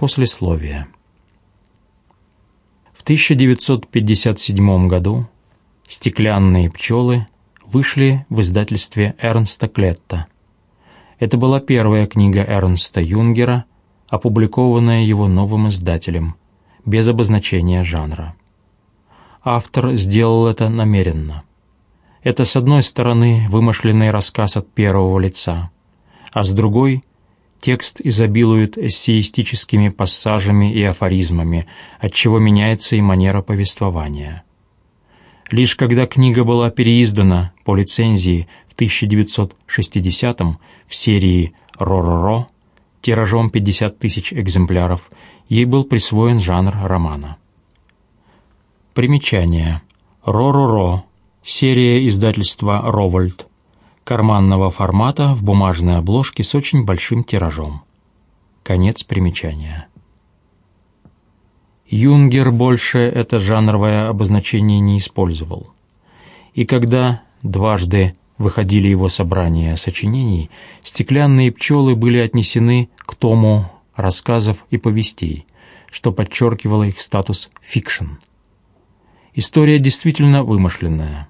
Послесловие. В 1957 году «Стеклянные пчелы» вышли в издательстве Эрнста Клетта. Это была первая книга Эрнста Юнгера, опубликованная его новым издателем, без обозначения жанра. Автор сделал это намеренно. Это, с одной стороны, вымышленный рассказ от первого лица, а с другой Текст изобилует эссеистическими пассажами и афоризмами, отчего меняется и манера повествования. Лишь когда книга была переиздана по лицензии в 1960-м в серии «Ро-ро-ро» тиражом 50 тысяч экземпляров, ей был присвоен жанр романа. Примечание. «Ро-ро-ро» серия издательства «Ровольд» карманного формата в бумажной обложке с очень большим тиражом. Конец примечания. Юнгер больше это жанровое обозначение не использовал. И когда дважды выходили его собрания сочинений, стеклянные пчелы были отнесены к тому рассказов и повестей, что подчеркивало их статус фикшн. История действительно вымышленная.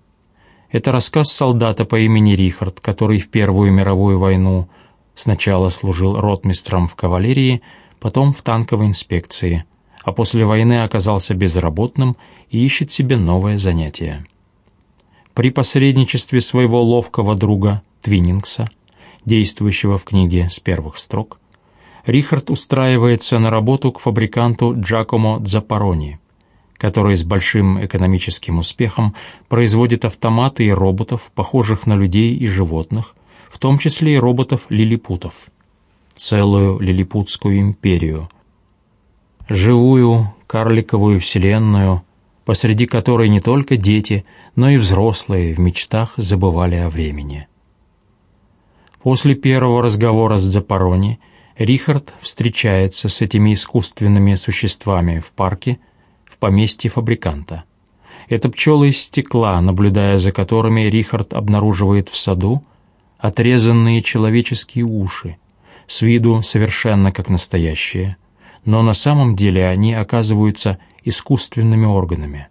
Это рассказ солдата по имени Рихард, который в Первую мировую войну сначала служил ротмистром в кавалерии, потом в танковой инспекции, а после войны оказался безработным и ищет себе новое занятие. При посредничестве своего ловкого друга Твиннингса, действующего в книге с первых строк, Рихард устраивается на работу к фабриканту Джакомо Дзапарони – который с большим экономическим успехом производит автоматы и роботов, похожих на людей и животных, в том числе и роботов-лилипутов. Целую лилипутскую империю. Живую карликовую вселенную, посреди которой не только дети, но и взрослые в мечтах забывали о времени. После первого разговора с Запорони Рихард встречается с этими искусственными существами в парке – поместье фабриканта. Это пчелы из стекла, наблюдая за которыми Рихард обнаруживает в саду отрезанные человеческие уши, с виду совершенно как настоящие, но на самом деле они оказываются искусственными органами.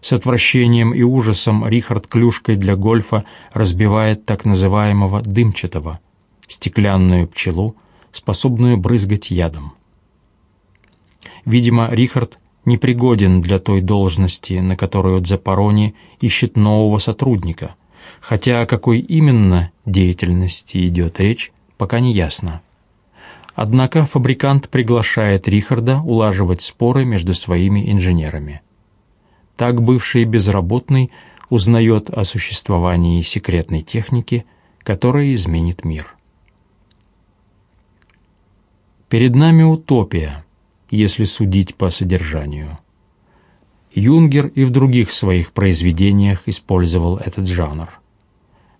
С отвращением и ужасом Рихард клюшкой для гольфа разбивает так называемого дымчатого, стеклянную пчелу, способную брызгать ядом. Видимо, Рихард непригоден для той должности, на которую Дзапарони ищет нового сотрудника, хотя о какой именно деятельности идет речь, пока не ясно. Однако фабрикант приглашает Рихарда улаживать споры между своими инженерами. Так бывший безработный узнает о существовании секретной техники, которая изменит мир. Перед нами утопия – если судить по содержанию. Юнгер и в других своих произведениях использовал этот жанр.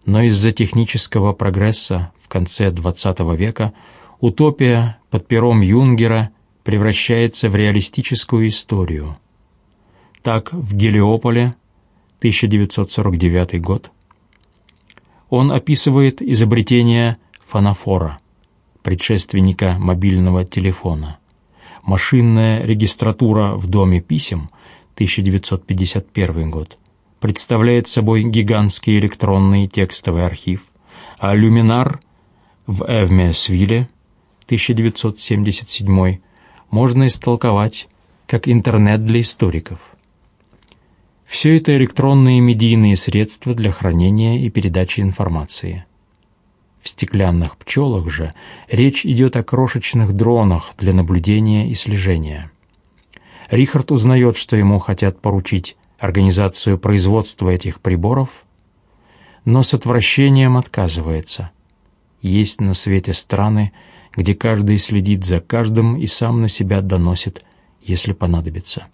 Но из-за технического прогресса в конце XX века утопия под пером Юнгера превращается в реалистическую историю. Так, в Гелиополе, 1949 год, он описывает изобретение фанофора, предшественника мобильного телефона – Машинная регистратура в Доме писем, 1951 год, представляет собой гигантский электронный текстовый архив, а люминар в Эвмесвилле, 1977 можно истолковать как интернет для историков. Все это электронные медийные средства для хранения и передачи информации – в стеклянных пчелах же речь идет о крошечных дронах для наблюдения и слежения. Рихард узнает, что ему хотят поручить организацию производства этих приборов, но с отвращением отказывается. Есть на свете страны, где каждый следит за каждым и сам на себя доносит, если понадобится.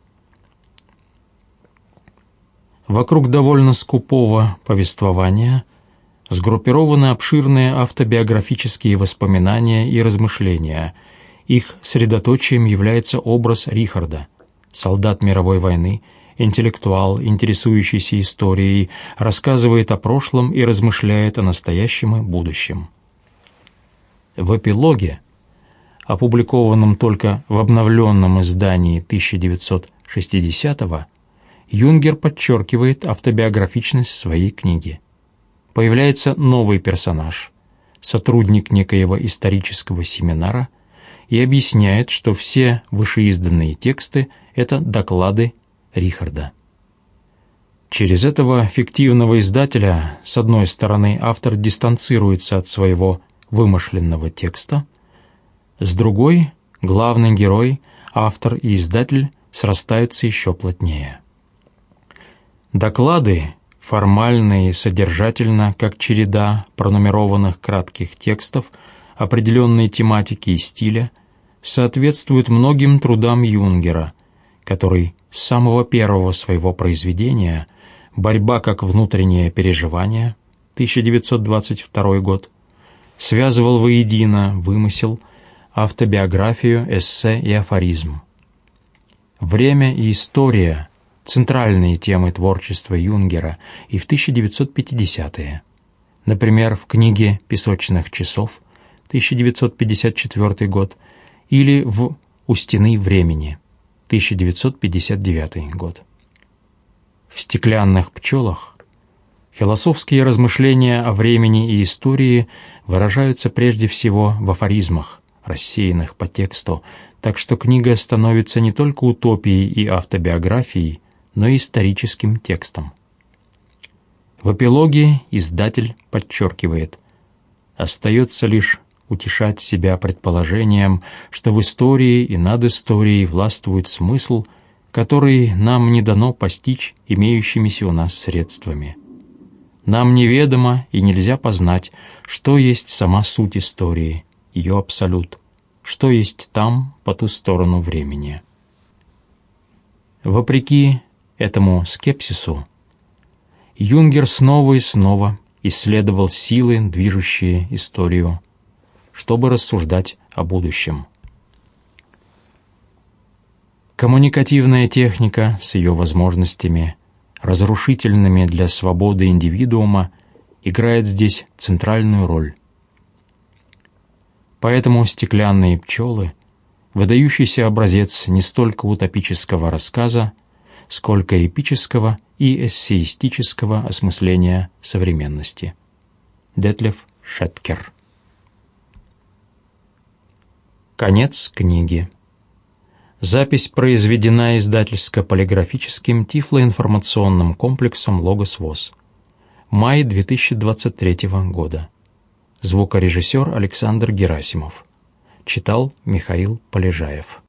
Вокруг довольно скупого повествования сгруппированы обширные автобиографические воспоминания и размышления. Их средоточием является образ Рихарда, солдат мировой войны, интеллектуал, интересующийся историей, рассказывает о прошлом и размышляет о настоящем и будущем. В эпилоге опубликованном только в обновленном издании 1960-го, Юнгер подчеркивает автобиографичность своей книги. Появляется новый персонаж, сотрудник некоего исторического семинара, и объясняет, что все вышеизданные тексты — это доклады Рихарда. Через этого фиктивного издателя, с одной стороны, автор дистанцируется от своего вымышленного текста, с другой — главный герой, автор и издатель срастаются еще плотнее. Доклады, формально и содержательно, как череда пронумерованных кратких текстов определенной тематики и стиля, соответствуют многим трудам Юнгера, который с самого первого своего произведения — «Борьба как внутреннее переживание» 1922 год, связывал воедино вымысел, автобиографию, эссе и афоризм. Время и история — центральные темы творчества Юнгера и в 1950-е. Например, в книге «Песочных часов» 1954 год или в «У стены времени» 1959 год в «Стеклянных пчелах» философские размышления о времени и истории выражаются прежде всего в афоризмах, рассеянных по тексту, так что книга становится не только утопией и автобиографией, но и историческим текстом. В эпилоге издатель подчеркивает, остается лишь утешать себя предположением, что в истории и над историей властвует смысл – который нам не дано постичь имеющимися у нас средствами. Нам неведомо и нельзя познать, что есть сама суть истории, ее абсолют, что есть там, по ту сторону времени. Вопреки этому скепсису, Юнгер снова и снова исследовал силы, движущие историю, чтобы рассуждать о будущем. Коммуникативная техника с ее возможностями, разрушительными для свободы индивидуума, играет здесь центральную роль. Поэтому «Стеклянные пчелы» — выдающийся образец не столько утопического рассказа, сколько эпического и эссеистического осмысления современности. Детлев Шеткер Конец книги. Запись произведена издательско-полиграфическим тифлоинформационным комплексом «Логос ВОЗ». Май 2023 года. Звукорежиссер Александр Герасимов. Читал Михаил Полежаев.